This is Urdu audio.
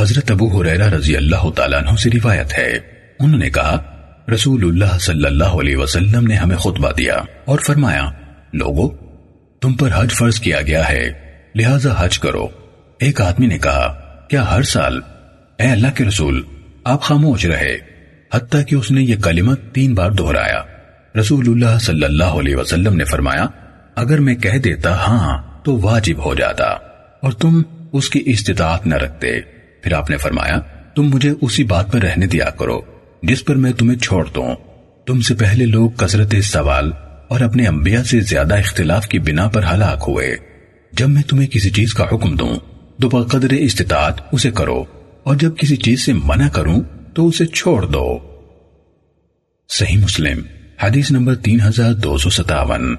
حضرت ابو حریرہ رضی اللہ تعالیٰ عنہ سے روایت ہے۔ انہوں نے کہا، رسول اللہ صلی اللہ علیہ وسلم نے ہمیں خطبہ دیا اور فرمایا، لوگو، تم پر حج فرض کیا گیا ہے، لہذا حج کرو۔ ایک آدمی نے کہا، کیا ہر سال؟ اے اللہ کے رسول، آپ خاموش رہے۔ حتیٰ کہ اس نے یہ کلمہ تین بار دہرایا۔ رسول اللہ صلی اللہ علیہ وسلم نے فرمایا، اگر میں کہہ دیتا ہاں تو واجب ہو جاتا اور تم اس کی استطاعت نہ رکھتے۔ پھر آپ نے فرمایا، تم مجھے اسی بات پر رہنے دیا کرو، جس پر میں تمہیں چھوڑ دوں۔ تم سے پہلے لوگ کثرت سوال اور اپنے انبیاء سے زیادہ اختلاف کی بنا پر ہلاک ہوئے۔ جب میں تمہیں کسی چیز کا حکم دوں تو بقدر استطاعت اسے کرو، اور جب کسی چیز سے منع کروں، تو اسے چھوڑ دو۔ صحیح مسلم، حدیث نمبر تین ہزار دو سو ستاون۔